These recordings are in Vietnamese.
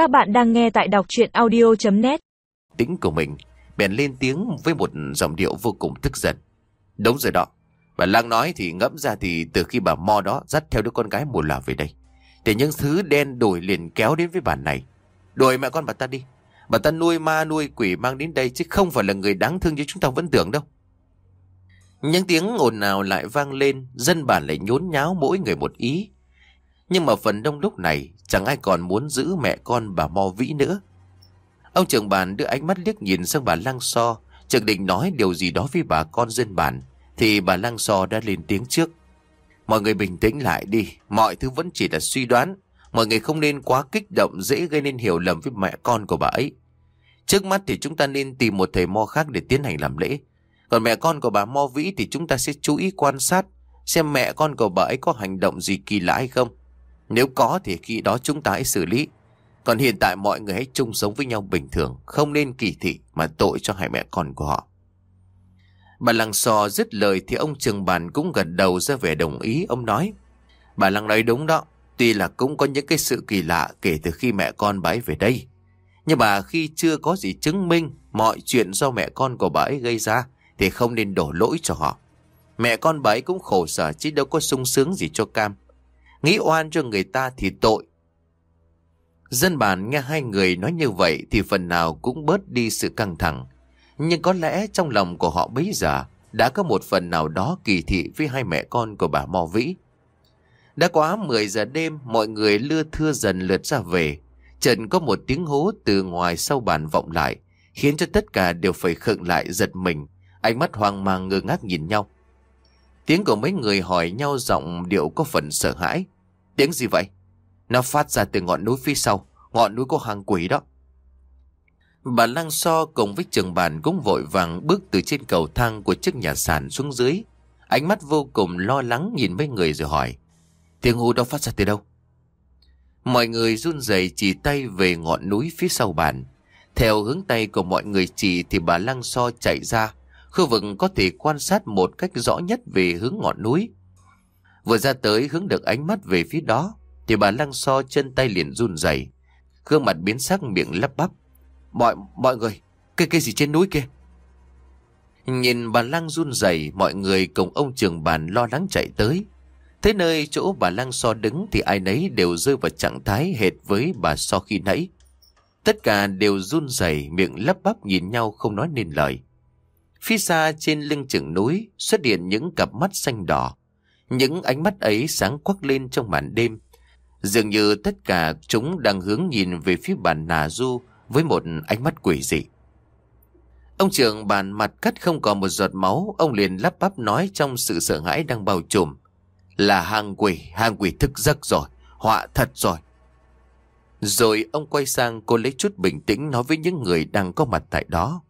Các bạn đang nghe tại đọc chuyện audio.net Tính của mình bèn lên tiếng với một giọng điệu vô cùng tức giận. Đúng rồi đó. Bà Lang nói thì ngẫm ra thì từ khi bà Mo đó dắt theo đứa con gái mù lòa về đây. Để những thứ đen đổi liền kéo đến với bà này. Đuổi mẹ con bà ta đi. Bà ta nuôi ma nuôi quỷ mang đến đây chứ không phải là người đáng thương như chúng ta vẫn tưởng đâu. Những tiếng ồn nào lại vang lên, dân bản lại nhốn nháo mỗi người một ý. Nhưng mà phần đông lúc này chẳng ai còn muốn giữ mẹ con bà Mo Vĩ nữa. Ông trưởng bản đưa ánh mắt liếc nhìn sang bà Lăng So, chợt định nói điều gì đó với bà con dân bản, thì bà Lăng So đã lên tiếng trước. Mọi người bình tĩnh lại đi, mọi thứ vẫn chỉ là suy đoán. Mọi người không nên quá kích động dễ gây nên hiểu lầm với mẹ con của bà ấy. Trước mắt thì chúng ta nên tìm một thầy mo khác để tiến hành làm lễ. Còn mẹ con của bà Mo Vĩ thì chúng ta sẽ chú ý quan sát xem mẹ con của bà ấy có hành động gì kỳ lạ hay không. Nếu có thì khi đó chúng ta hãy xử lý. Còn hiện tại mọi người hãy chung sống với nhau bình thường, không nên kỳ thị mà tội cho hai mẹ con của họ. Bà Lăng Sò dứt lời thì ông trường bàn cũng gật đầu ra vẻ đồng ý, ông nói. Bà Lăng nói đúng đó, tuy là cũng có những cái sự kỳ lạ kể từ khi mẹ con bà ấy về đây. Nhưng mà khi chưa có gì chứng minh mọi chuyện do mẹ con của bà ấy gây ra thì không nên đổ lỗi cho họ. Mẹ con bà ấy cũng khổ sở chứ đâu có sung sướng gì cho cam. Nghĩ oan cho người ta thì tội. Dân bản nghe hai người nói như vậy thì phần nào cũng bớt đi sự căng thẳng. Nhưng có lẽ trong lòng của họ bấy giờ đã có một phần nào đó kỳ thị với hai mẹ con của bà Mò Vĩ. Đã quá 10 giờ đêm, mọi người lưa thưa dần lượt ra về. Trần có một tiếng hú từ ngoài sau bàn vọng lại, khiến cho tất cả đều phải khựng lại giật mình, ánh mắt hoang mang ngơ ngác nhìn nhau. Tiếng của mấy người hỏi nhau giọng điệu có phần sợ hãi. Tiếng gì vậy? Nó phát ra từ ngọn núi phía sau, ngọn núi có hàng quỷ đó. Bà Lăng So cùng với trường bàn cũng vội vàng bước từ trên cầu thang của chiếc nhà sàn xuống dưới. Ánh mắt vô cùng lo lắng nhìn mấy người rồi hỏi. Tiếng hú đó phát ra từ đâu? Mọi người run rẩy chỉ tay về ngọn núi phía sau bàn. Theo hướng tay của mọi người chỉ thì bà Lăng So chạy ra. Khu vực có thể quan sát một cách rõ nhất về hướng ngọn núi. Vừa ra tới hướng được ánh mắt về phía đó thì bà Lăng So chân tay liền run rẩy, gương mặt biến sắc miệng lắp bắp. Mọi mọi người, cây cây gì trên núi kia? Nhìn bà Lăng run rẩy, mọi người cùng ông trường bàn lo lắng chạy tới. Thế nơi chỗ bà Lăng So đứng thì ai nấy đều rơi vào trạng thái hệt với bà So khi nãy. Tất cả đều run rẩy, miệng lắp bắp nhìn nhau không nói nên lời. Phía xa trên lưng chừng núi xuất hiện những cặp mắt xanh đỏ. Những ánh mắt ấy sáng quắc lên trong màn đêm. Dường như tất cả chúng đang hướng nhìn về phía bàn Nà Du với một ánh mắt quỷ dị. Ông trưởng bàn mặt cắt không còn một giọt máu, ông liền lắp bắp nói trong sự sợ hãi đang bao trùm. Là hàng quỷ, hàng quỷ thức giấc rồi, họa thật rồi. Rồi ông quay sang cô lấy chút bình tĩnh nói với những người đang có mặt tại đó.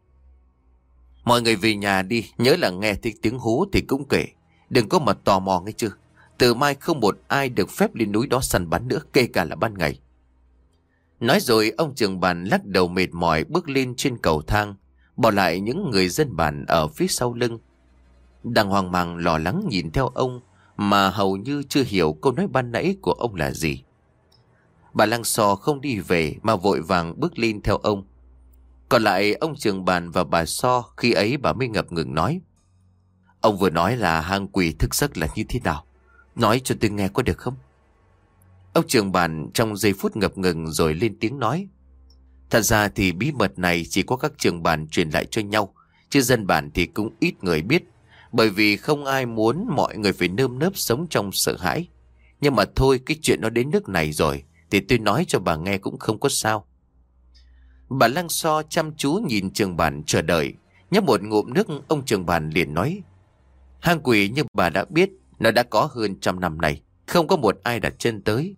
Mọi người về nhà đi, nhớ là nghe thấy tiếng hú thì cũng kể. Đừng có mà tò mò nghe chưa. Từ mai không một ai được phép lên núi đó săn bắn nữa, kể cả là ban ngày. Nói rồi ông trường bàn lắc đầu mệt mỏi bước lên trên cầu thang, bỏ lại những người dân bản ở phía sau lưng. Đang hoang mang lo lắng nhìn theo ông mà hầu như chưa hiểu câu nói ban nãy của ông là gì. Bà Lăng Sò không đi về mà vội vàng bước lên theo ông. Còn lại ông trường bàn và bà So khi ấy bà mới ngập ngừng nói. Ông vừa nói là hang quỷ thực giấc là như thế nào? Nói cho tôi nghe có được không? Ông trường bàn trong giây phút ngập ngừng rồi lên tiếng nói. Thật ra thì bí mật này chỉ có các trường bàn truyền lại cho nhau, chứ dân bản thì cũng ít người biết, bởi vì không ai muốn mọi người phải nơm nớp sống trong sợ hãi. Nhưng mà thôi cái chuyện nó đến nước này rồi, thì tôi nói cho bà nghe cũng không có sao. Bà Lăng So chăm chú nhìn trường bản chờ đợi, nhấp một ngụm nước ông trường bản liền nói. Hang quỷ như bà đã biết, nó đã có hơn trăm năm nay, không có một ai đặt chân tới.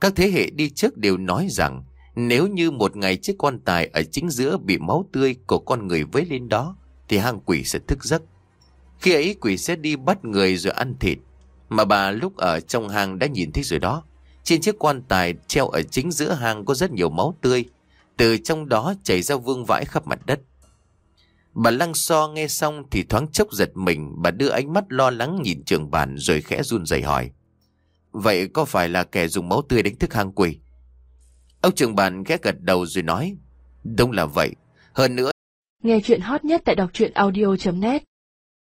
Các thế hệ đi trước đều nói rằng nếu như một ngày chiếc quan tài ở chính giữa bị máu tươi của con người vấy lên đó thì hang quỷ sẽ thức giấc. Khi ấy quỷ sẽ đi bắt người rồi ăn thịt. Mà bà lúc ở trong hang đã nhìn thấy rồi đó. Trên chiếc quan tài treo ở chính giữa hang có rất nhiều máu tươi. Từ trong đó chảy ra vương vãi khắp mặt đất. Bà lăng so nghe xong thì thoáng chốc giật mình. Bà đưa ánh mắt lo lắng nhìn trường bàn rồi khẽ run rẩy hỏi. Vậy có phải là kẻ dùng máu tươi đánh thức hang quỷ? Ông trường bàn ghé gật đầu rồi nói. Đúng là vậy. Hơn nữa. Nghe chuyện hot nhất tại đọc truyện audio.net